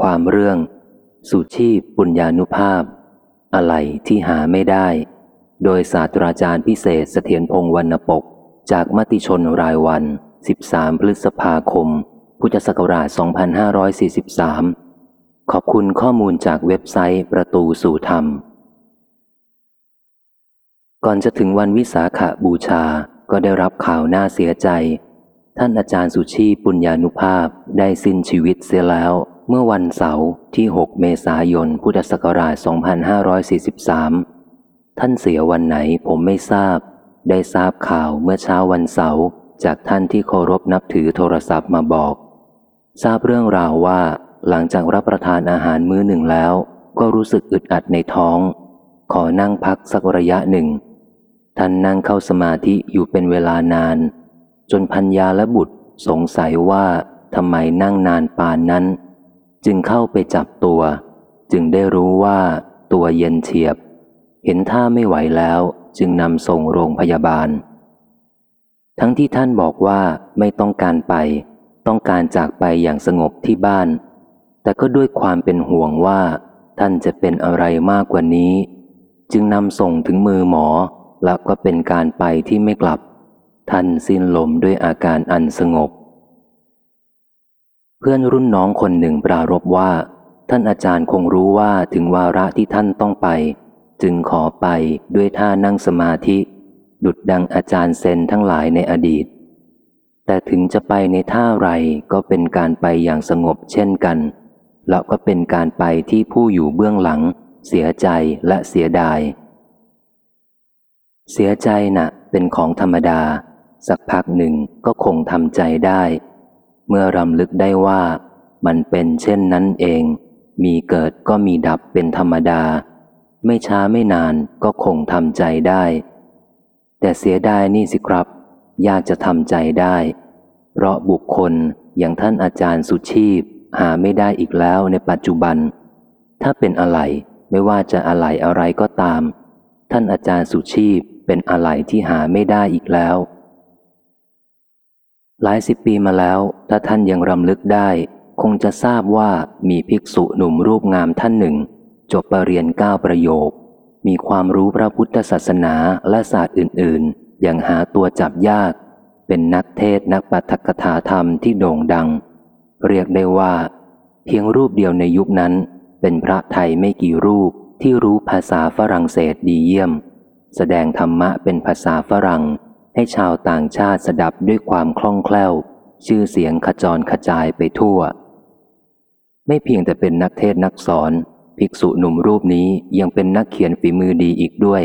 ความเรื่อง สุชีพปุญญานุภาพ อะไรที่หาไม่ได้ โดยศาสตราจารย์พิเศษเสถียรพงศ์วรรณปก จากมติชนรายวัน 13 พฤษภาคม พุทธศักราช 2543 ขอบคุณข้อมูลจากเว็บไซต์ประตูสู่ธรรม ก่อนจะถึงวันวิสาขาบูชาก็ได้รับข่าวน่าเสียใจท่านอาจารย์สุชีปุญญานุภาพได้สิ้นชีวิตเสียแล้ว เมื่อวันเสาร์ที่ 6 เมษายน พุทธศักราช 2543 ท่านเสียวันไหนผมไม่ทราบ ได้ทราบข่าวเมื่อเช้าวันเสาร์จากท่านที่เคารพนับถือโทรศัพท์มาบอก ทราบเรื่องราวว่า หลังจากรับประทานอาหารมื้อหนึ่งแล้ว ก็รู้สึกอึดอัดในท้อง ขอนั่งพักสักระยะหนึ่ง ท่านนั่งเข้าสมาธิอยู่เป็นเวลานาน จนพัญญาและบุตรสงสัยว่าทำไมนั่งนานปานนั้น จึงเข้าไปจับตัว จึงได้รู้ว่าตัวเย็นเฉียบ เห็นท่าไม่ไหวแล้วจึงนำส่งโรงพยาบาล ทั้งที่ท่านบอกว่าไม่ต้องการไป ต้องการจากไปอย่างสงบที่บ้าน แต่ก็ด้วยความเป็นห่วงว่า ท่านจะเป็นอะไรมากกว่านี้ จึงนำส่งถึงมือหมอ แล้วก็เป็นการไปที่ไม่กลับ ท่านสิ้นลมด้วยอาการอันสงบ เพื่อนรุ่นน้องคนหนึ่งปรารบว่า ท่านอาจารย์คงรู้ว่าถึงวาระที่ท่านต้องไป จึงขอไปด้วยท่านั่งสมาธิ ดุดดังอาจารย์เซนทั้งหลายในอดีต แต่ถึงจะไปในท่าไรก็เป็นการไปอย่างสงบเช่นกัน แล้วก็เป็นการไปที่ผู้อยู่เบื้องหลัง เสียใจและเสียดาย เสียใจนะ่ะ เป็นของธรรมดา สักพักหนึ่งก็คงทำใจได้ เมื่อรำลึกได้ว่ามันเป็นเช่นนั้นเอง มีเกิดก็มีดับเป็นธรรมดา ไม่ช้าไม่นานก็คงทำใจได้ แต่เสียดายนี่สิครับ ยากจะทำใจได้ เพราะบุคคลอย่างท่านอาจารย์สุชีพ หาไม่ได้อีกแล้วในปัจจุบัน ถ้าเป็นอะไรไม่ว่าจะอะไรอะไรก็ตาม ท่านอาจารย์สุชีพเป็นอะไรที่หาไม่ได้อีกแล้ว หลายสิบปีมาแล้ว ถ้าท่านยังรำลึกได้ คงจะทราบว่ามีภิกษุหนุ่มรูปงามท่านหนึ่ง จบปรริญญาเก้าประโยค มีความรู้พระพุทธศาสนาและศาสตร์อื่น ๆ อย่างหาตัวจับยาก เป็นนักเทศนักปาฐกถาธรรมที่โด่งดัง เรียกได้ว่า เพียงรูปเดียวในยุคนั้น เป็นพระไทยไม่กี่รูปที่รู้ภาษาฝรั่งเศสดีเยี่ยม แสดงธรรมะเป็นภาษาฝรั่ง ให้ชาวต่างชาติสดับด้วยความคล่องแคล่ว ชื่อเสียงขจรขจายไปทั่ว ไม่เพียงแต่เป็นนักเทศนักสอน ภิกษุหนุ่มรูปนี้ยังเป็นนักเขียนฝีมือดีอีกด้วย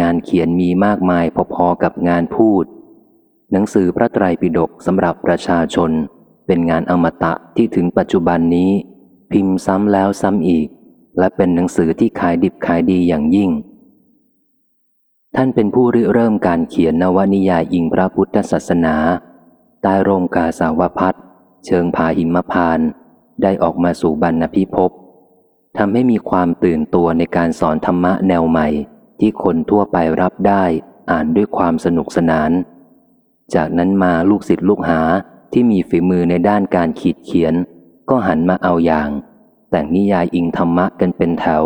งานเขียนมีมากมายพอๆกับงานพูด หนังสือพระไตรปิฎกสำหรับประชาชน เป็นงานอมตะที่ถึงปัจจุบันนี้ พิมพ์ซ้ำแล้วซ้ำอีก และเป็นหนังสือที่ขายดิบขายดีอย่างยิ่ง ท่านเป็นผู้ริเริ่มการเขียนนวนิยายอิงพระพุทธศาสนาใต้ร่มกาสาวพัดเชิงผาหิมพาน ได้ออกมาสู่บรรณพิภพทำให้มีความตื่นตัวในการสอนธรรมะแนวใหม่ ที่คนทั่วไปรับได้อ่านด้วยความสนุกสนาน จากนั้นมาลูกศิษย์ลูกหาที่มีฝีมือในด้านการขีดเขียน ก็หันมาเอาอย่าง แต่งนิยายอิงธรรมะกันเป็นแถว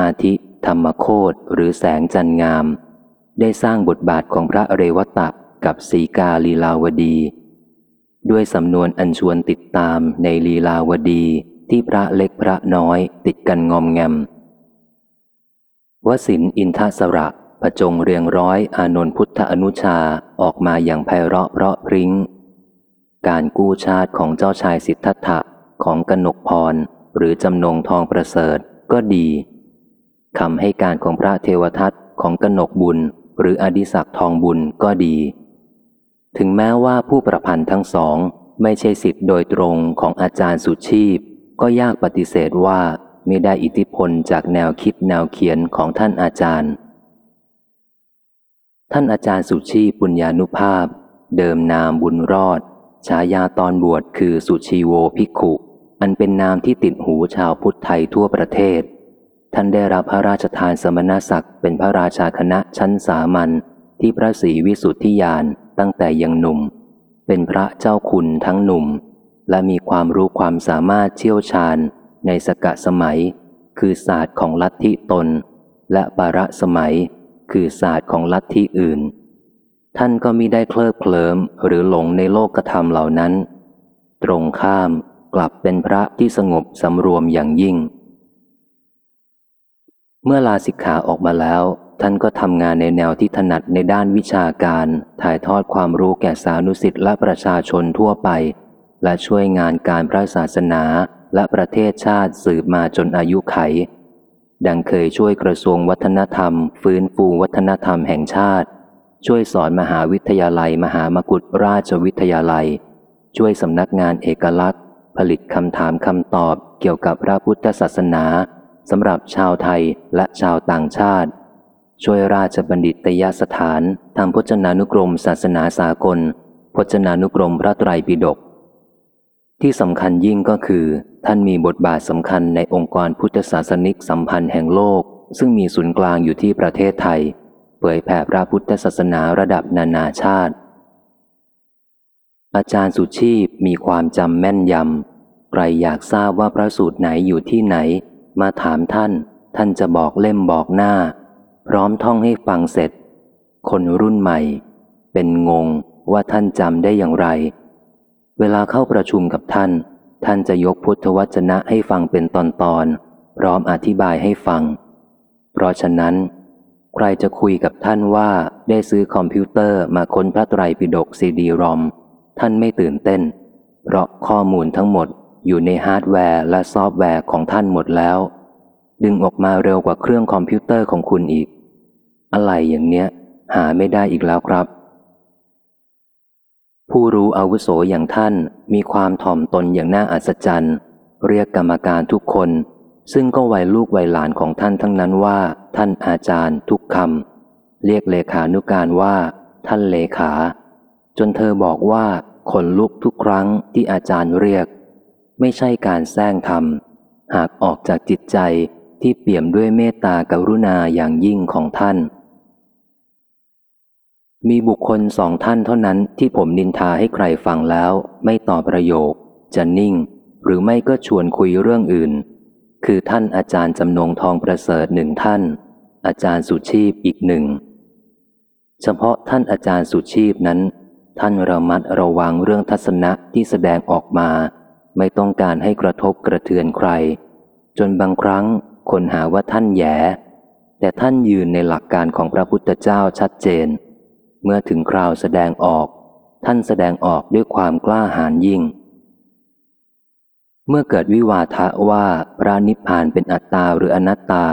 อาทิ ธรรมโคตหรือแสงจันงาม ได้สร้างบทบาทของพระเรวตะกับสีกาลีลาวดี ด้วยสำนวนอันชวนติดตามในลีลาวดีที่พระเล็กพระน้อยติดกันงอมแงมวศินอินทสระผจงเรียงร้อยอานนท์พุทธอนุชาออกมาอย่างไพเราะเพราะพริ้ง การกู้ชาติของเจ้าชายสิทธัตถะของกนกพร หรือจำนงค์ ทองประเสริฐก็ดี คำให้การของพระเทวทัตของกนกบุญ หรืออดิศักทองบุญก็ดี ถึงแม้ว่าผู้ประพันธ์ทั้งสองไม่ใช่สิทธิ์โดยตรงของอาจารย์สุชีพ ก็ยากปฏิเสธว่าไม่ได้อิทธิพลจากแนวคิดแนวเขียนของท่านอาจารย์ ท่านอาจารย์สุชีปุญญานุภาพ เดิมนามบุญรอด ฉายาตอนบวชคือสุชีโวภิกขุ อันเป็นนามที่ติดหูชาวพุทธไทยทั่วประเทศ ท่านได้รับพระราชทานสมณศักดิ์เป็นพระราชาคณะชั้นสามัญที่พระศรีวิสุทธิยานตั้งแต่ยังหนุ่ม เป็นพระเจ้าคุณทั้งหนุ่ม และมีความรู้ความสามารถเชี่ยวชาญในสกะสมัย คือศาสตร์ของลัทธิตน และปาระสมัย คือศาสตร์ของลัทธิอื่น ท่านก็มิได้เคลิบเคลิ้มหรือหลงในโลกธรรมเหล่านั้น ตรงข้ามกลับเป็นพระที่สงบสำรวมอย่างยิ่ง เมื่อลาสิกขาออกมาแล้ว ท่านก็ทำงานในแนวที่ถนัดในด้านวิชาการ ถ่ายทอดความรู้แก่สานุสิทธิ์และประชาชนทั่วไป และช่วยงานการพระศาสนาและประเทศชาติสืบมาจนอายุไข ดังเคยช่วยกระทรวงวัฒนธรรม ฟื้นฟูวัฒนธรรมแห่งชาติ ช่วยสอนมหาวิทยาลัย มหามกุฏราชวิทยาลัย ช่วยสำนักงานเอกลักษณ์ ผลิตคำถามคำตอบเกี่ยวกับพระพุทธศาสนา สำหรับชาวไทยและชาวต่างชาติ ช่วยราชบัณฑิตยสถานทำพจนานุกรมศาสนาสากล พจนานุกรมพระไตรปิฎกที่สำคัญยิ่งก็คือ ท่านมีบทบาทสำคัญในองค์กรพุทธศาสนิกสัมพันธ์แห่งโลก ซึ่งมีศูนย์กลางอยู่ที่ประเทศไทย เผยแผ่พระพุทธศาสนาระดับนานาชาติ อาจารย์สุชีพมีความจำแม่นยำใครอยากทราบว่าพระสูตรไหนอยู่ที่ไหน มาถามท่าน ท่านจะบอกเล่มบอกหน้า พร้อมท่องให้ฟังเสร็จ คนรุ่นใหม่ เป็นงงว่าท่านจำได้อย่างไร เวลาเข้าประชุมกับท่าน ท่านจะยกพุทธวจนะให้ฟังเป็นตอนๆพร้อมอธิบายให้ฟัง เพราะฉะนั้น ใครจะคุยกับท่านว่าได้ซื้อคอมพิวเตอร์มาค้นพระไตรปิฎกซีดีรอมท่านไม่ตื่นเต้น เพราะข้อมูลทั้งหมด อยู่ในฮาร์ดแวร์และซอฟต์แวร์ของท่านหมดแล้ว ดึงออกมาเร็วกว่าเครื่องคอมพิวเตอร์ของคุณอีก อะไรอย่างเนี้ย หาไม่ได้อีกแล้วครับ ผู้รู้อาวุโสอย่างท่านมีความถ่อมตนอย่างน่าอัศจรรย์ เรียกกรรมการทุกคน ซึ่งก็วัยลูกวัยหลานของท่านทั้งนั้นว่า ท่านอาจารย์ทุกคำเรียกเลขานุการว่า ท่านเลขา จนเธอบอกว่าขนลุกทุกครั้งที่อาจารย์เรียก ไม่ใช่การแซงทำหากออกจากจิตใจที่เปี่ยมด้วยเมตตากรุณาอย่างยิ่งของท่าน มีบุคคลสองท่านเท่านั้นที่ผมนินทาให้ใครฟังแล้ว ไม่ตอบประโยค จะนิ่ง หรือไม่ก็ชวนคุยเรื่องอื่น คือท่านอาจารย์จำนงทองประเสริฐหนึ่งท่าน อาจารย์สุชีพอีกหนึ่ง เฉพาะท่านอาจารย์สุชีพนั้น ท่านระมัดระวังเรื่องทัศนะที่แสดงออกมา ไม่ต้องการให้กระทบกระเทือนใคร จนบางครั้งคนหาว่าท่านแย่แต่ท่านยืนในหลักการของพระพุทธเจ้าชัดเจน เมื่อถึงคราวแสดงออก ท่านแสดงออกด้วยความกล้าหาญยิ่ง เมื่อเกิดวิวาทะว่าพระนิพพานเป็นอัตตาหรืออนัตตา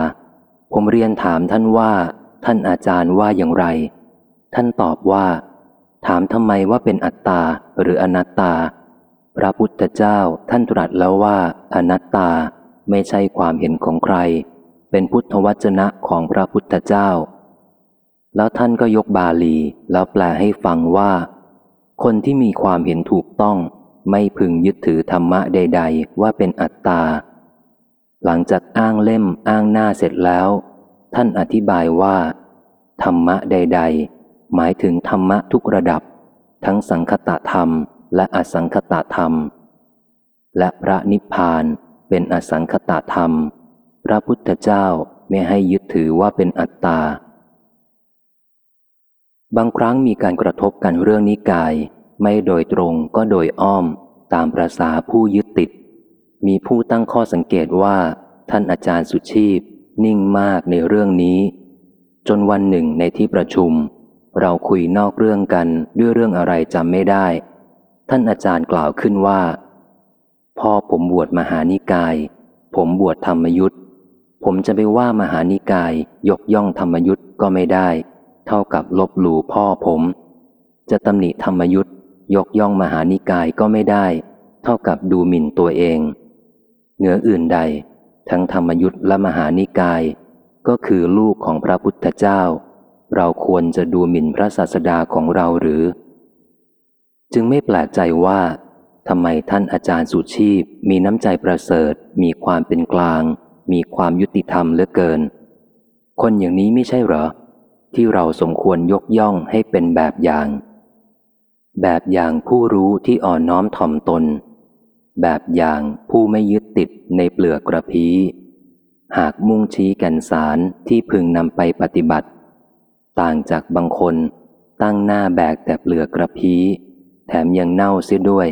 ผมเรียนถามท่านว่า ท่านอาจารย์ว่าอย่างไร ท่านตอบว่า ถามทำไมว่าเป็นอัตตาหรืออนัตตา พระพุทธเจ้าท่านตรัสแล้วว่าอนัตตาไม่ใช่ความเห็นของใคร เป็นพุทธวจนะของพระพุทธเจ้า แล้วท่านก็ยกบาลีแล้วแปลให้ฟังว่า คนที่มีความเห็นถูกต้อง ไม่พึงยึดถือธรรมะใด ๆ ว่าเป็นอัตตา หลังจากอ้างเล่มอ้างหน้าเสร็จแล้ว ท่านอธิบายว่า ธรรมะใด ๆ หมายถึงธรรมะทุกระดับ ทั้งสังคตธรรม และอสังคตธรรม และพระนิพพานเป็นอสังคตธรรม พระพุทธเจ้าไม่ให้ยึดถือว่าเป็นอัตตา บางครั้งมีการกระทบกันเรื่องนิกาย ไม่โดยตรงก็โดยอ้อมตามประษาผู้ยึดติด มีผู้ตั้งข้อสังเกตว่า ท่านอาจารย์สุชีพ นิ่งมากในเรื่องนี้ จนวันหนึ่งในที่ประชุม เราคุยนอกเรื่องกันด้วยเรื่องอะไรจำไม่ได้ ท่านอาจารย์กล่าวขึ้นว่า พ่อผมบวชมหานิกาย ผมบวชธรรมยุทธ์ผมจะไปว่ามหานิกายยกย่องธรรมยุทธ์ก็ไม่ได้ เท่ากับลบหลู่พ่อผม จะตำหนิธรรมยุทธ์ยกย่องมหานิกายก็ไม่ได้ เท่ากับดูหมิ่นตัวเอง เหนืออื่นใด ทั้งธรรมยุทธ์และมหานิกาย ก็คือลูกของพระพุทธเจ้า เราควรจะดูหมิ่นพระศาสดาของเราหรือ จึงไม่แปลกใจว่าทำไมท่านอาจารย์สุชีพ มีน้ำใจประเสริฐ มีความเป็นกลาง มีความยุติธรรมเหลือเกิน คนอย่างนี้ไม่ใช่เหรอ ที่เราสมควรยกย่องให้เป็นแบบอย่าง แบบอย่างผู้รู้ที่อ่อนน้อมถ่อมตน แบบอย่างผู้ไม่ยึดติดในเปลือกกระพี หากมุ่งชี้แก่นสารที่พึงนำไปปฏิบัติ ต่างจากบางคนตั้งหน้าแบกแต่เปลือกกระพี้ แถมยังเน่าเสียด้วย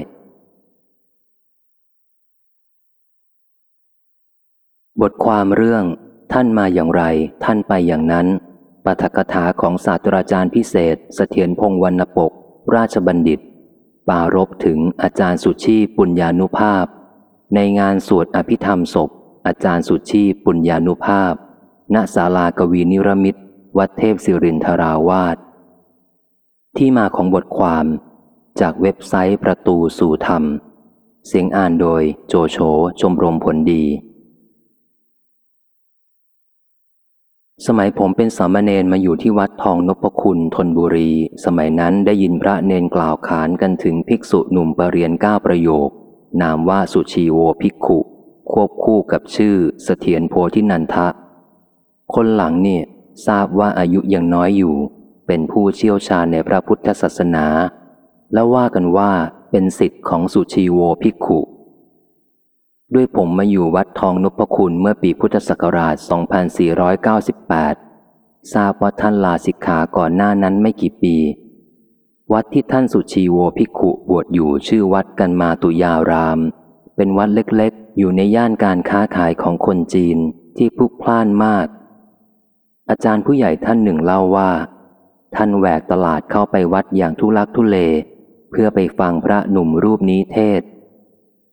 บทความเรื่อง ท่านมาอย่างไร ท่านไปอย่างนั้นปาฐกถาของศาสตราจารย์พิเศษเสถียรพงษ์วรรณปก ราชบัณฑิต ปารบถึงอาจารย์สุชีปุญญานุภาพ ในงานสวดอภิธรรมศพ อาจารย์สุชีปุญญานุภาพ ณศาลากวีนิรมิตวัดเทพศิรินทราวาสที่มาของบทความ จากเว็บไซต์ประตูสู่ธรรม เสียงอ่านโดยโจโฉชมรมผลดี สมัยผมเป็นสามเณรมาอยู่ที่วัดทองนพคุณทนบุรี สมัยนั้นได้ยินพระเนนกล่าวขานกันถึงภิกษุหนุ่มปรเรียนเก้าประโยค นามว่าสุชีโวภิกขุ ควบคู่กับชื่อเสถียรโพธินันทะ คนหลังเนี่ยทราบว่าอายุยังน้อยอยู่ เป็นผู้เชี่ยวชาญในพระพุทธศาสนา และว่ากันว่าเป็นสิทธิ์ของสุชีโวภิกขุ ด้วยผมมาอยู่วัดทองนพคุณเมื่อปีพุทธศักราช 2498 ทราบว่าท่านลาสิกขาก่อนหน้านั้นไม่กี่ปี วัดที่ท่านสุชีโวภิกขุบวชอยู่ชื่อวัดกันมาตุยาราม เป็นวัดเล็กๆ อยู่ในย่านการค้าขายของคนจีนที่พลุกพล่านมาก อาจารย์ผู้ใหญ่ท่านหนึ่งเล่าว่า ท่านแหวกตลาดเข้าไปวัดอย่างทุลักทุเล เพื่อไปฟังพระหนุ่มรูปนี้เทศ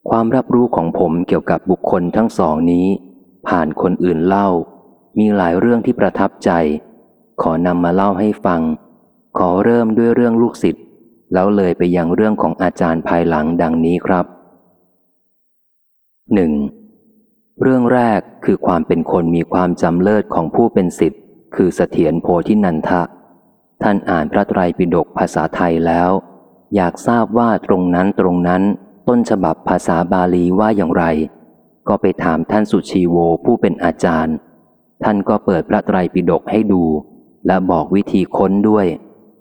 ความรับรู้ของผมเกี่ยวกับบุคคลทั้งสองนี้ ผ่านคนอื่นเล่า มีหลายเรื่องที่ประทับใจ ขอนำมาเล่าให้ฟัง ขอเริ่มด้วยเรื่องลูกศิษย์แล้วเลยไปยังเรื่องของอาจารย์ภายหลังดังนี้ครับหนึ่งเรื่องแรกคือความเป็นคนมีความจำเลิศของผู้เป็นศิษย์คือเสถียรโพธินันทะ ท่านอ่านพระไตรปิฎกภาษาไทยแล้ว อยากทราบว่าตรงนั้นตรงนั้น ต้นฉบับภาษาบาลีว่าอย่างไร ก็ไปถามท่านสุชีโวผู้เป็นอาจารย์ ท่านก็เปิดพระไตรปิฎกให้ดู และบอกวิธีค้นด้วย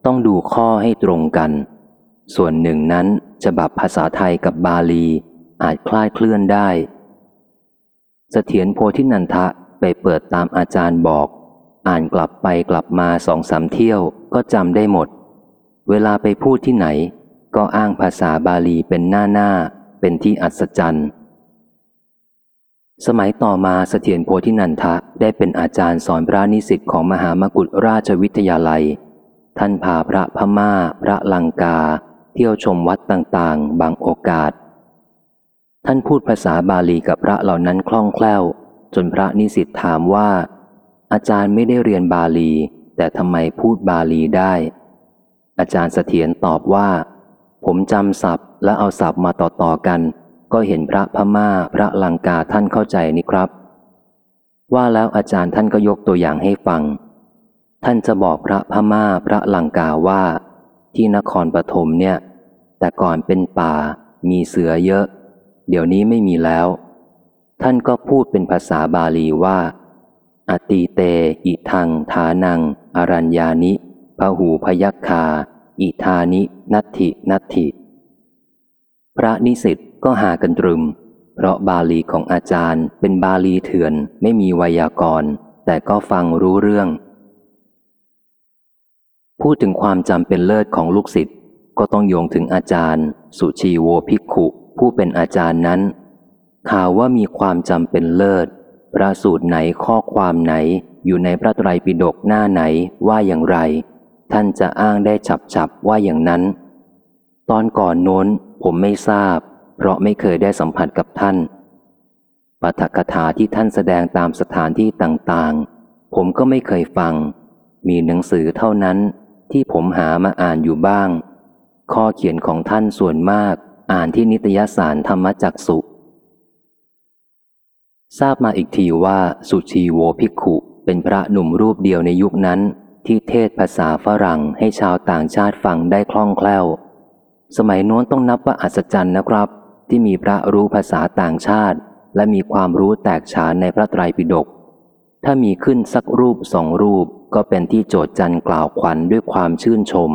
ต้องดูข้อให้ตรงกัน ส่วนหนึ่งนั้นฉบับภาษาไทยกับบาลีอาจคลาดเคลื่อนได้เสถียรโพธินันทะไปเปิดตามอาจารย์บอก อ่านกลับไปกลับมาสองสามเที่ยวก็จำได้หมด เวลาไปพูดที่ไหน ก็อ้างภาษาบาลีเป็นหน้าหน้าเป็นที่อัศจรรย์ สมัยต่อมาเสถียรโพธินันทะได้เป็นอาจารย์สอนพระนิสิตของมหามกุฏราชวิทยาลัย ท่านพาพระพม่า พระลังกา เที่ยวชมวัดต่างๆ บางโอกาส ท่านพูดภาษาบาลีกับพระเหล่านั้นคล่องแคล่ว จนพระนิสิตถามว่า อาจารย์ไม่ได้เรียนบาลี แต่ทำไมพูดบาลีได้ อาจารย์เสถียรตอบว่า ผมจำศัพท์และเอาศัพท์มาต่อๆกัน ก็เห็นพระพม่าพระลังกาท่านเข้าใจนี่ครับ ว่าแล้วอาจารย์ท่านก็ยกตัวอย่างให้ฟัง ท่านจะบอกพระพม่าพระลังกาว่า ที่นครปฐมเนี่ย แต่ก่อนเป็นป่า มีเสือเยอะ เดี๋ยวนี้ไม่มีแล้ว ท่านก็พูดเป็นภาษาบาลีว่า อติเต อิทัง ฐานัง อรัญญานิพหูพยัคคา อิธานิ นัตถิ นัตถิ พระนิสิตก็หากันตรึม เพราะบาลีของอาจารย์เป็นบาลีเถื่อนไม่มีไวยากรณ์ แต่ก็ฟังรู้เรื่อง พูดถึงความจำเป็นเลิศของลูกศิษย์ก็ต้องโยงถึงอาจารย์ สุชีโวภิกขุ ผู้เป็นอาจารย์นั้น ข่าวว่ามีความจำเป็นเลิศพระสูตรไหนข้อความไหนอยู่ในพระไตรปิฎกหน้าไหนว่าอย่างไร ท่านจะอ้างได้ฉับฉับว่าอย่างนั้น ตอนก่อนโน้นผมไม่ทราบ เพราะไม่เคยได้สัมผัสกับท่านปาฐกถาที่ท่านแสดงตามสถานที่ต่างๆ ผมก็ไม่เคยฟัง มีหนังสือเท่านั้นที่ผมหามาอ่านอยู่บ้าง ข้อเขียนของท่านส่วนมากอ่านที่นิตยสารธรรมจักสุทราบมาอีกทีว่าสุชีโวภิกขุ เป็นพระหนุ่มรูปเดียวในยุคนั้น ที่เทศภาษาฝรั่งให้ชาวต่างชาติฟังได้คล่องแคล่ว สมัยโน้นต้องนับว่าอัศจรรย์นะครับ ที่มีพระรู้ภาษาต่างชาติ และมีความรู้แตกฉานในพระไตรปิฎกถ้ามีขึ้นสักรูปสองรูปก็เป็นที่โจทย์จันกล่าวขวัญด้วยความชื่นชม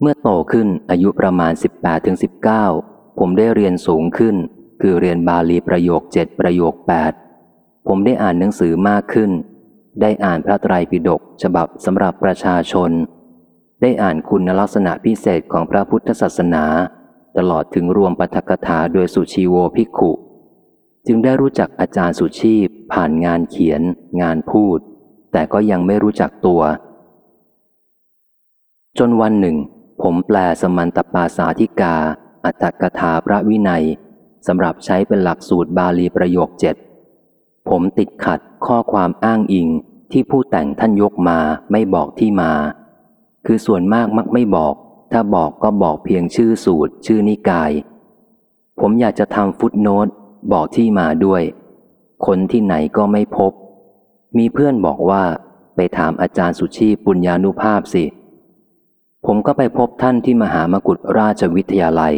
เมื่อโตขึ้นอายุประมาณ 18-19 ผมได้เรียนสูงขึ้น คือเรียนบาลีประโยคเจ็ดประโยคแปดผมได้อ่านหนังสือมากขึ้น ได้อ่านพระไตรปิฎกฉบับสำหรับประชาชน ได้อ่านคุณลักษณะพิเศษของพระพุทธศาสนา ตลอดถึงรวมปฐกถาโดยสุชีโวภิกขุ จึงได้รู้จักอาจารย์สุชีพ ผ่านงานเขียน งานพูด แต่ก็ยังไม่รู้จักตัว จนวันหนึ่ง ผมแปลสมันตปาสาธิกา อัตถกถาพระวินัยสำหรับใช้เป็นหลักสูตรบาลีประโยคเจ็ดผมติดขัดข้อความอ้างอิง ที่ผู้แต่งท่านยกมาไม่บอกที่มา คือส่วนมากมักไม่บอก ถ้าบอกก็บอกเพียงชื่อสูตร ชื่อนิกาย ผมอยากจะทำฟุตโนตบอกที่มาด้วย คนที่ไหนก็ไม่พบ มีเพื่อนบอกว่าไปถามอาจารย์สุชีพปุญญานุภาพสิ ผมก็ไปพบท่านที่มหามกุฏราชวิทยาลัย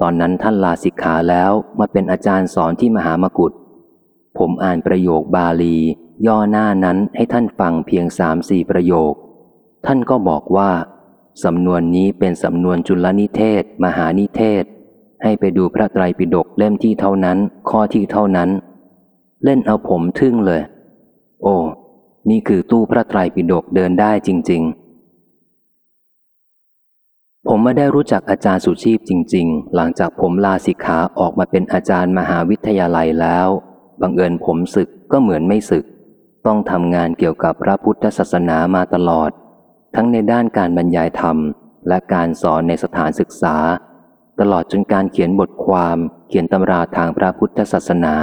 ตอนนั้นท่านลาสิกขาแล้วมาเป็นอาจารย์สอนที่มหามกุฏ ผมอ่านประโยคบาลี ย่อหน้านั้นให้ท่านฟังเพียงสามสี่ประโยค ท่านก็บอกว่า สำนวนนี้เป็นสำนวนจุลนิเทศ มหานิเทศ ให้ไปดูพระไตรปิฎกเล่มที่เท่านั้น ข้อที่เท่านั้น เล่นเอาผมทึ่งเลย โอ้นี่คือตู้พระไตรปิฎกเดินได้จริง ๆ ผมม่ได้รู้จักอาจารย์สุชีพจริง ๆ หลังจากผมลาสิกขาออกมาเป็นอาจารย์มหาวิทยาลัยแล้ว บังเอิญผมศึกก็เหมือนไม่ศึก ต้องทำงานเกี่ยวกับพระพุทธศาสนามาตลอด ทั้งในด้านการบรรยายธรรม และการสอนในสถานศึกษา ตลอดจนการเขียนบทความเขียนตำราทางพระพุทธศาสนา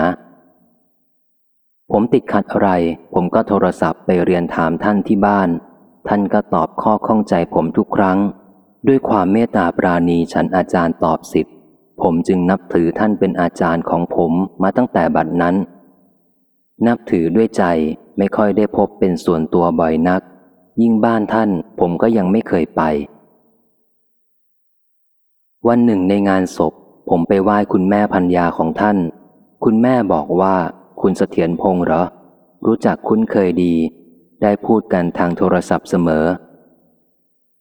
ผมติดขัดอะไร ผมก็โทรศัพท์ไปเรียนถามท่านที่บ้าน ท่านก็ตอบข้อข้องใจผมทุกครั้ง ด้วยความเมตตาปราณีฉันอาจารย์ตอบสิทธิ์ผมจึงนับถือท่านเป็นอาจารย์ของผมมาตั้งแต่บัดนั้น นับถือด้วยใจ ไม่ค่อยได้พบเป็นส่วนตัวบ่อยนัก ยิ่งบ้านท่านผมก็ยังไม่เคยไป วันหนึ่งในงานศพ ผมไปไหว้คุณแม่พัญญาของท่าน คุณแม่บอกว่าคุณเสถียรพงษ์เหรอ รู้จักคุ้นเคยดี ได้พูดกันทางโทรศัพท์เสมอ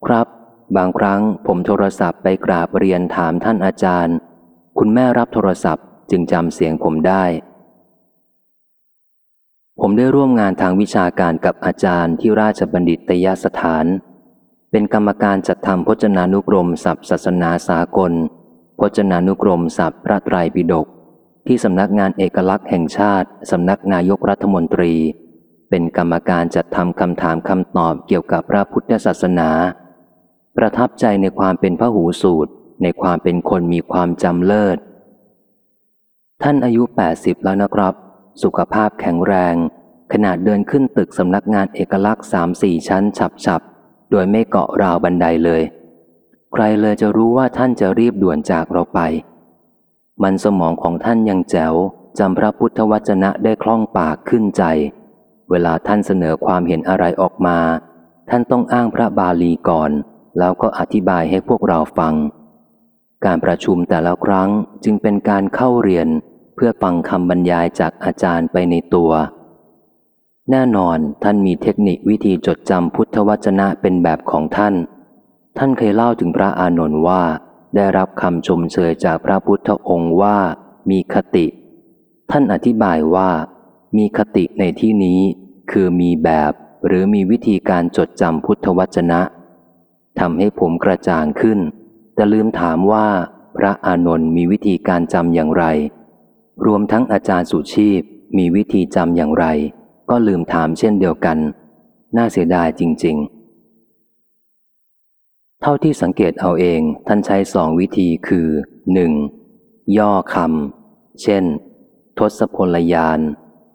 ครับ บางครั้งผมโทรศัพท์ไปกราบเรียนถามท่านอาจารย์ คุณแม่รับโทรศัพท์จึงจำเสียงผมได้ ผมได้ร่วมงานทางวิชาการกับอาจารย์ที่ราชบัณฑิตยสถาน เป็นกรรมการจัดทำพจนานุกรมศัพท์ศาสนาสากล พจนานุกรมศัพท์พระไตรปิฎกที่สำนักงานเอกลักษณ์แห่งชาติ สำนักนายกรัฐมนตรี เป็นกรรมการจัดทำคำถามคำตอบเกี่ยวกับพระพุทธศาสนา ประทับใจในความเป็นพระหูสูตร ในความเป็นคนมีความจำเลิศ ท่านอายุ 80 แล้วนะครับ สุขภาพแข็งแรง ขนาดเดินขึ้นตึกสำนักงานเอกลักษณ์สามสี่ชั้นฉับๆ โดยไม่เกาะราวบันไดเลย ใครเลยจะรู้ว่าท่านจะรีบด่วนจากเราไป มันสมองของท่านยังแจ๋วจำพระพุทธวจนะได้คล่องปากขึ้นใจ เวลาท่านเสนอความเห็นอะไรออกมา ท่านต้องอ้างพระบาลีก่อน แล้วก็อธิบายให้พวกเราฟัง การประชุมแต่ละครั้งจึงเป็นการเข้าเรียน พื่อฟังคำบรรยายจากอาจารย์ไปในตัว แน่นอนท่านมีเทคนิควิธีจดจำพุทธวจนะเป็นแบบของท่าน ท่านเคยเล่าถึงพระอานนท์ว่า ได้รับคำชมเชยจากพระพุทธองค์ว่า มีคติ ท่านอธิบายว่า มีคติในที่นี้ คือมีแบบ หรือมีวิธีการจดจำพุทธวจนะทำให้ผมกระจ่างขึ้น แต่ลืมถามว่า พระอานนท์มีวิธีการจำอย่างไร รวมทั้งอาจารย์สุชีพมีวิธีจำอย่างไร ก็ลืมถามเช่นเดียวกัน น่าเสียดายจริง ๆ เท่าที่สังเกตเอาเองท่านใช้สองวิธีคือ 1. ย่อคำเช่น ทศพลยาน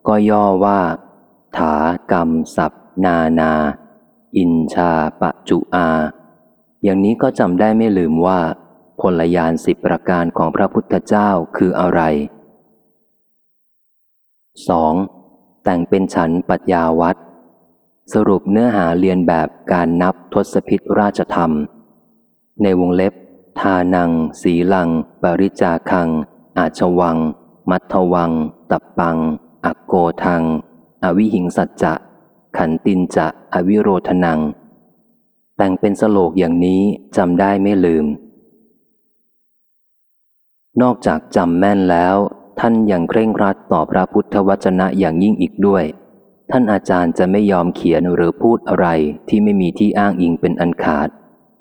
ก็ย่อว่า ถากรรมสับนานา อินชาปะจุอา อย่างนี้ก็จำได้ไม่ลืมว่า พลยานสิบประการของพระพุทธเจ้าคืออะไร 2. แต่งเป็นฉันปัญญาวัดสรุปเนื้อหาเรียนแบบการนับทศพิษราชธรรม ในวงเล็บ ทานัง สีลัง ปริจาคัง อาชวัง มัทวัง ตับปัง อักโกทัง อวิหิงสัจจะ ขันตินจะ อวิโรธนัง แต่งเป็นสโลกอย่างนี้จำได้ไม่ลืม นอกจากจำแม่นแล้ว ท่านยังเคร่งครัดต่อพระพุทธวจนะอย่างยิ่งอีกด้วย ท่านอาจารย์จะไม่ยอมเขียนหรือพูดอะไรที่ไม่มีที่อ้างอิงเป็นอันขาด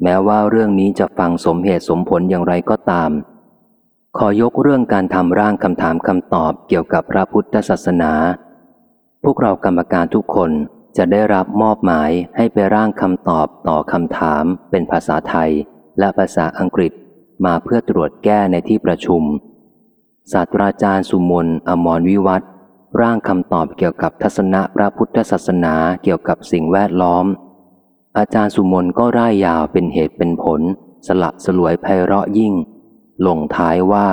แม้ว่าเรื่องนี้จะฟังสมเหตุสมผลอย่างไรก็ตาม ขอยกเรื่องการทำร่างคำถามคำตอบเกี่ยวกับพระพุทธศาสนา พวกเรากรรมการทุกคนจะได้รับมอบหมายให้ไปร่างคำตอบต่อคำถามเป็นภาษาไทย และภาษาอังกฤษมาเพื่อตรวจแก้ในที่ประชุม ศาสตราจารย์สุมนอมรวิวัฒน์ร่างคำตอบเกี่ยวกับทัศนะพระพุทธศาสนาเกี่ยวกับสิ่งแวดล้อม อาจารย์สุมนก็ร่ายยาวเป็นเหตุเป็นผล สละสลวยไพเราะยิ่ง ลงท้ายว่า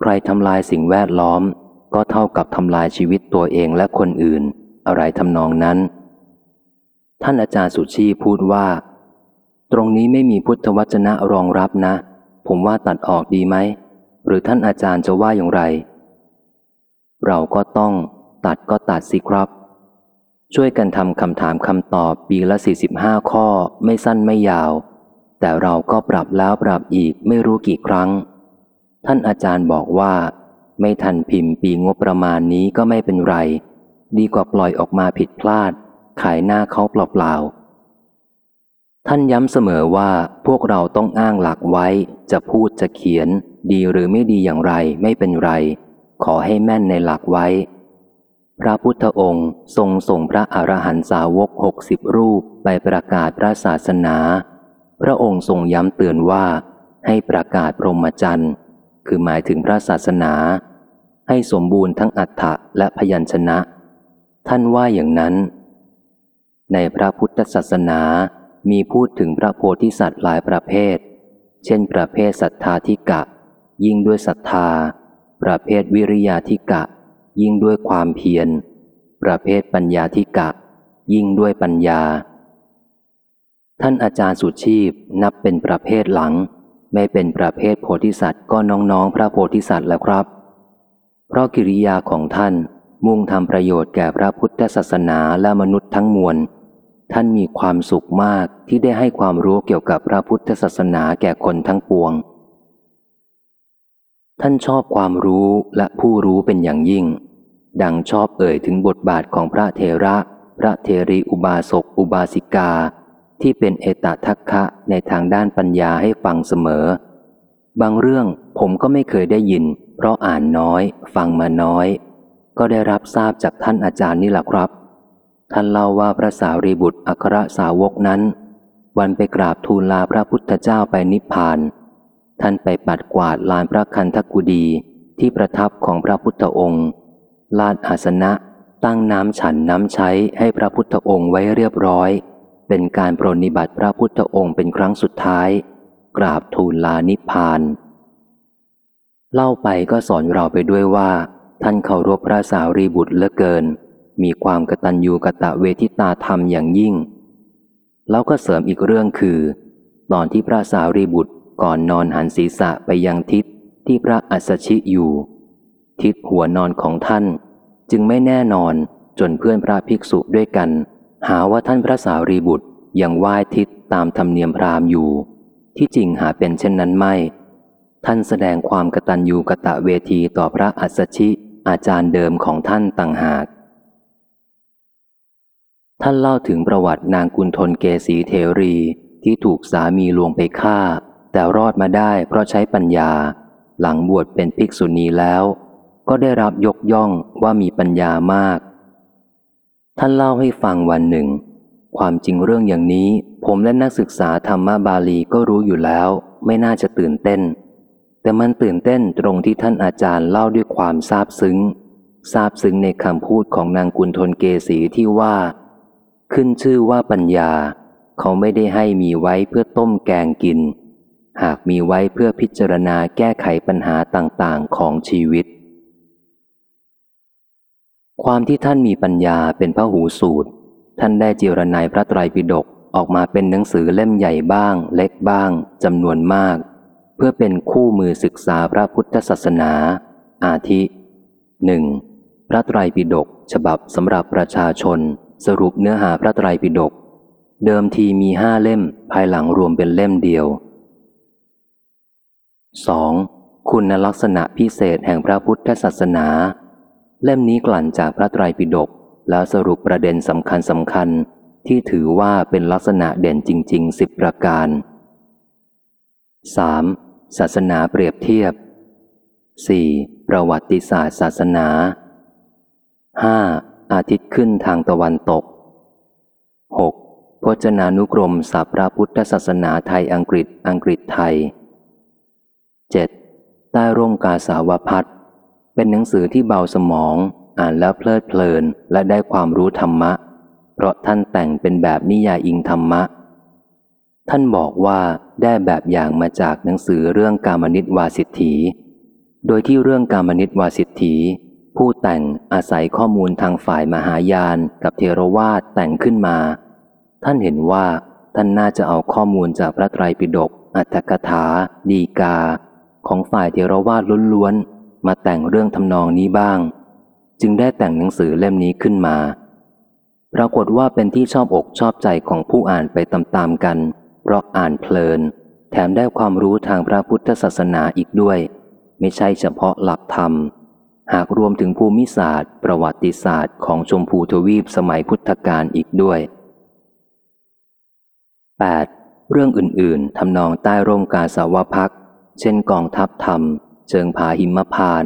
ใครทำลายสิ่งแวดล้อม ก็เท่ากับทำลายชีวิตตัวเองและคนอื่น อะไรทำนองนั้น ท่านอาจารย์สุชีพูดว่า ตรงนี้ไม่มีพุทธวจนะรองรับนะ ผมว่าตัดออกดีไหม หรือท่านอาจารย์จะว่าอย่างไร เราก็ต้องตัดก็ตัดสิครับ ช่วยกันทำคำถามคำตอบปีละ 45 ข้อไม่สั้นไม่ยาว แต่เราก็ปรับแล้วปรับอีกไม่รู้กี่ครั้ง ท่านอาจารย์บอกว่า ไม่ทันพิมพ์ปีงบประมาณนี้ก็ไม่เป็นไร ดีกว่าปล่อยออกมาผิดพลาด ขายหน้าเขาเปล่าๆ ท่านย้ำเสมอว่าพวกเราต้องอ้างหลักไว้ จะพูดจะเขียน ดีหรือไม่ดีอย่างไรไม่เป็นไร ขอให้แม่นในหลักไว้ พระพุทธองค์ทรงส่งพระอรหันตสาวกหกสิบรูปไปประกาศพระศาสนา พระองค์ทรงย้ำเตือนว่า ให้ประกาศพรหมจรรย์คือหมายถึงพระศาสนา ให้สมบูรณ์ทั้งอัฏฐะและพยัญชนะ ท่านว่าอย่างนั้น ในพระพุทธศาสนา มีพูดถึงพระโพธิสัตว์หลายประเภท เช่น ประเภทศรัทธาธิกะ ยิ่งด้วยศรัทธา ประเภทวิริยาธิกะ ยิ่งด้วยความเพียร ประเภทปัญญาธิกะ ยิ่งด้วยปัญญา ท่านอาจารย์สุชีพนับเป็นประเภทหลัง ไม่เป็นประเภทโพธิสัตว์ก็น้องๆ พระโพธิสัตว์แล้วครับ เพราะกิริยาของท่านมุ่งทำประโยชน์แก่พระพุทธศาสนาและมนุษย์ทั้งมวล ท่านมีความสุขมากที่ได้ให้ความรู้เกี่ยวกับพระพุทธศาสนาแก่คนทั้งปวง ท่านชอบความรู้และผู้รู้เป็นอย่างยิ่ง ดังชอบเอ่ยถึงบทบาทของพระเทระ พระเทรีอุบาสกอุบาสิกา ที่เป็นเอตทัคคะในทางด้านปัญญาให้ฟังเสมอ บางเรื่องผมก็ไม่เคยได้ยิน เพราะอ่านน้อย ฟังมาน้อย ก็ได้รับทราบจากท่านอาจารย์นี่แหละครับ ท่านเล่าว่าพระสารีบุตรอัครสาวกนั้น วันไปกราบทูลลาพระพุทธเจ้าไปนิพพาน ท่านไปปัดกวาดลานพระคันธกุดีที่ประทับของพระพุทธองค์ ลานอาสนะตั้งน้ำฉันน้ำใช้ให้พระพุทธองค์ไว้เรียบร้อย เป็นการปรนนิบัติพระพุทธองค์เป็นครั้งสุดท้าย กราบทูลลานิพพาน เล่าไปก็สอนเราไปด้วยว่า ท่านเคารพพระสาวรีบุตรเหลือเกิน มีความกตัญญูกะตะเวทิตาธรรมอย่างยิ่ง แล้วก็เสริมอีกเรื่องคือ ตอนที่พระสารีบุตรก่อนนอนหันศีรษะไปยังทิศที่พระอัสชิอยู่ ทิศหัวนอนของท่าน จึงไม่แน่นอนจนเพื่อนพระภิกษุด้วยกัน หาว่าท่านพระสารีบุตรยังไหว้ทิศตามธรรมเนียมพราหมณ์อยู่ ที่จริงหาเป็นเช่นนั้นไม่ ท่านแสดงความกตัญญูกะตะเวทีต่อพระอัสสชิอาจารย์เดิมของท่านต่างหาก ท่านเล่าถึงประวัตินางกุณฑลเกษีเทรีที่ถูกสามีลวงไปฆ่า แต่รอดมาได้เพราะใช้ปัญญา หลังบวชเป็นภิกษุณีแล้ว ก็ได้รับยกย่องว่ามีปัญญามาก ท่านเล่าให้ฟังวันหนึ่ง ความจริงเรื่องอย่างนี้ ผมและนักศึกษาธรรมบาลีก็รู้อยู่แล้ว ไม่น่าจะตื่นเต้น แต่มันตื่นเต้นตรงที่ท่านอาจารย์เล่าด้วยความซาบซึ้งซาบซึ้งในคำพูดของนางกุณฑลเกษีที่ว่า ขึ้นชื่อว่าปัญญา เขาไม่ได้ให้มีไว้เพื่อต้มแกงกิน หากมีไว้เพื่อพิจารณาแก้ไขปัญหาต่างๆของชีวิต ความที่ท่านมีปัญญาเป็นพระหูสูตร ท่านได้เจรนายพระไตรปิฎกออกมาเป็นหนังสือเล่มใหญ่บ้าง เล็กบ้างจำนวนมาก เพื่อเป็นคู่มือศึกษาพระพุทธศาสนา อาทิหนึ่งพระไตรปิฎกฉบับสำหรับประชาชน สรุปเนื้อหาพระไตรปิฎกเดิมทีมีห้าเล่มภายหลังรวมเป็นเล่มเดียว 2. คุณลักษณะพิเศษแห่งพระพุทธศาสนา เล่มนี้กลั่นจากพระไตรปิฎกแล้วสรุปประเด็นสำคัญสำคัญที่ถือว่าเป็นลักษณะเด่นจริงๆสิบประการ 3. ศาสนาเปรียบเทียบ 4. ประวัติศาสตร์ศาสนา 5. อาทิตย์ขึ้นทางตะวันตก 6. พจนานุกรมสัพพระพุทธศาสนาไทยอังกฤษอังกฤษไทย 7. ใต้ร่มกาสาวพัดเป็นหนังสือที่เบาสมอง อ่านแล้วเพลิดเพลินและได้ความรู้ธรรมะ เพราะท่านแต่งเป็นแบบนิยายอิงธรรมะ ท่านบอกว่าได้แบบอย่างมาจากหนังสือเรื่องกามนิตวาสิทธี โดยที่เรื่องกามนิตวาสิทธี ผู้แต่งอาศัยข้อมูลทางฝ่ายมหายานกับเทรวาสแต่งขึ้นมา ท่านเห็นว่าท่านน่าจะเอาข้อมูลจากพระไตรปิฎกอัตถกถา ดีกา ของฝ่ายเทรวาสล้วนๆ มาแต่งเรื่องทำนองนี้บ้าง จึงได้แต่งหนังสือเล่มนี้ขึ้นมา ปรากฏว่าเป็นที่ชอบอกชอบใจของผู้อ่านไปตามๆกัน เพราะอ่านเพลิน แถมได้ความรู้ทางพระพุทธศาสนาอีกด้วย ไม่ใช่เฉพาะหลักธรรม หากรวมถึงภูมิศาสตร์ ประวัติศาสตร์ของชมพูทวีปสมัยพุทธกาลอีกด้วย 8. เรื่องอื่น ๆทำนองใต้ร่มกาสาวพัก เช่นกองทัพธรรม เชิงผาหิมพาน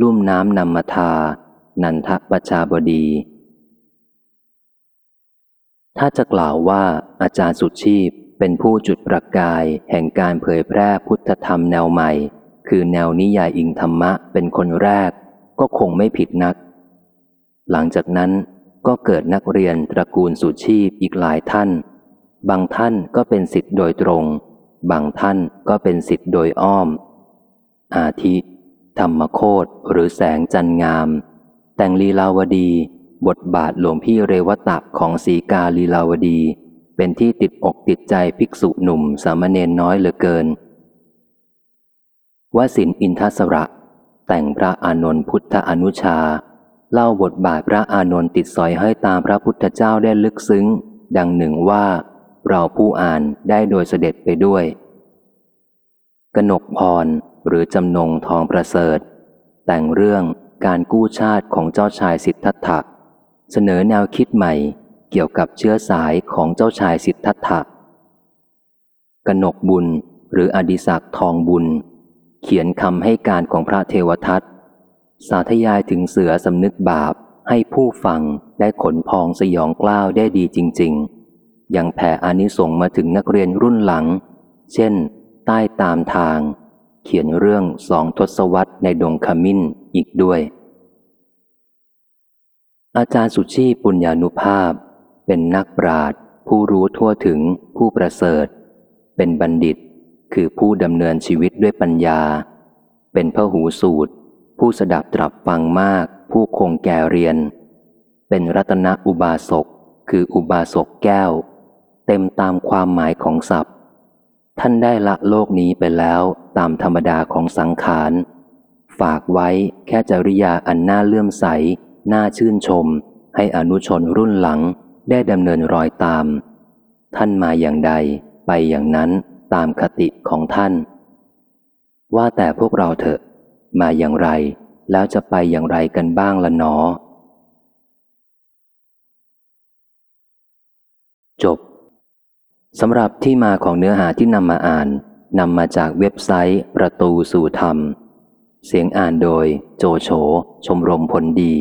ลุ่มน้ำนำมาทา นันทประชาบดี ถ้าจะกล่าวว่าอาจารย์สุดชีพเป็นผู้จุดประกายแห่งการเผยแพร่พุทธธรรมแนวใหม่ คือแนวนิยายอิงธรรมะเป็นคนแรก ก็คงไม่ผิดนัก หลังจากนั้นก็เกิดนักเรียนตระกูลสุชีพอีกหลายท่าน บางท่านก็เป็นสิทธิ์โดยตรง บางท่านก็เป็นสิทธิ์โดยอ้อม อาทิ ธรรมโคตหรือแสงจันงาม แต่งลีลาวดี บทบาทหลวงพี่เรวตะของสีกาลีลาวดี เป็นที่ติดอกติดใจภิกษุหนุ่มสามเณรน้อยเหลือเกินวสินอินทศระ แต่งพระอานนท์พุทธอนุชา เล่าบทบาทพระอานนท์ติดสอยให้ตามพระพุทธเจ้าได้ลึกซึ้ง ดังหนึ่งว่า เราผู้อ่านได้โดยเสด็จไปด้วย กนกพรหรือจำนงทองประเสริฐ แต่งเรื่องการกู้ชาติของเจ้าชายสิทธัตถะเสนอแนวคิดใหม่เกี่ยวกับเชื้อสายของเจ้าชายสิทธัตถะกนกบุญหรืออดิศักทองบุญ เขียนคำให้การของพระเทวทัตสาธยายถึงเสือสำนึกบาปให้ผู้ฟังได้ขนพองสยองกล้าวได้ดีจริง ๆ ยังแผ่อานิสงส์มาถึงนักเรียนรุ่นหลัง เช่น ใต้ตามทาง เขียนเรื่องสองทศวรรษในดงขมิ้นอีกด้วย อาจารย์สุชีปุญญานุภาพ เป็นนักปราชญ์ผู้รู้ทั่วถึงผู้ประเสริฐ เป็นบัณฑิต คือผู้ดำเนินชีวิตด้วยปัญญา เป็นพระหูสูตร ผู้สดับตรับฟังมาก ผู้คงแก่เรียน เป็นรัตนอุบาสก คืออุบาสกแก้ว เต็มตามความหมายของศัพท์ ท่านได้ละโลกนี้ไปแล้วตามธรรมดาของสังขาร ฝากไว้แค่จริยาอันน่าเลื่อมใส น่าชื่นชม ให้อนุชนรุ่นหลังได้ดำเนินรอยตาม ท่านมาอย่างใดไปอย่างนั้น ตามคติของท่าน ว่าแต่พวกเราเถอะ มาอย่างไร แล้วจะไปอย่างไรกันบ้างละหนอ จบสำหรับที่มาของเนื้อหาที่นำมาอ่านนำมาจากเว็บไซต์ ประตูสู่ธรรม เสียงอ่านโดย โจโฉชมรมผลดี